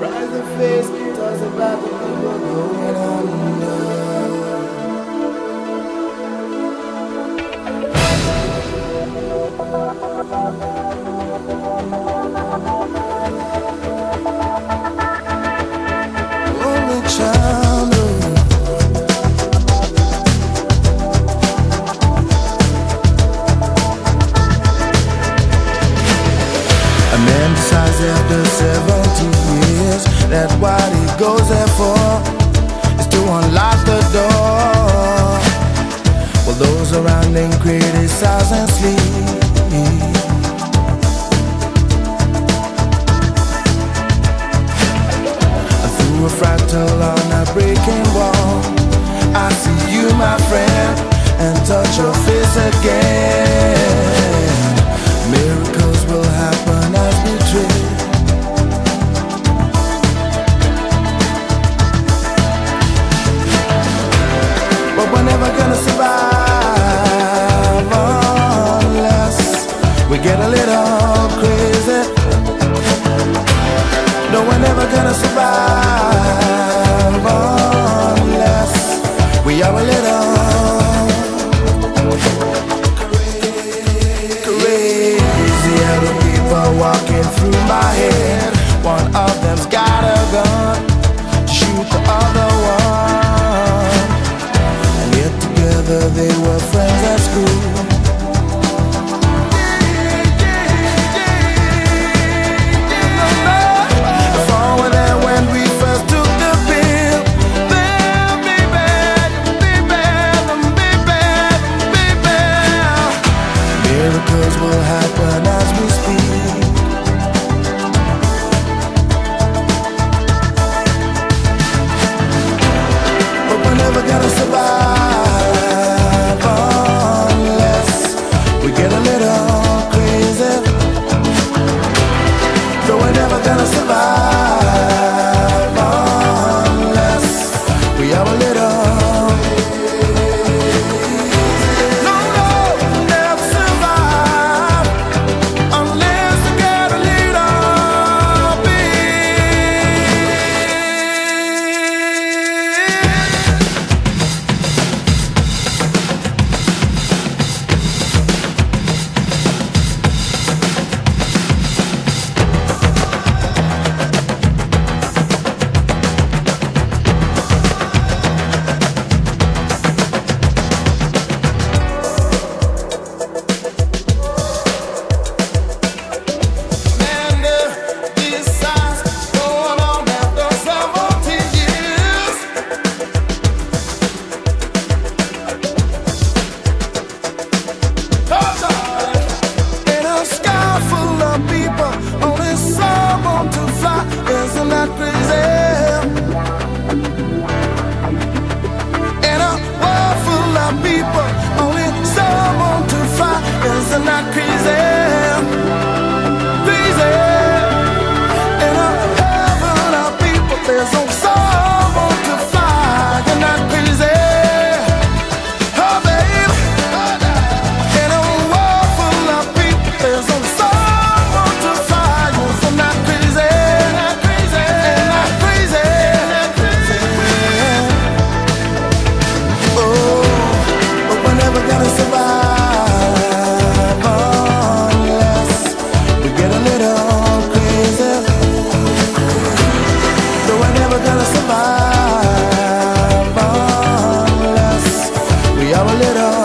Rise and face, talks about the people going under. Man decides after 70 years that's what he goes there for Is to unlock the door. While well, those around him criticize and sleep. Get a little I'm not crazy. Yeah, a little.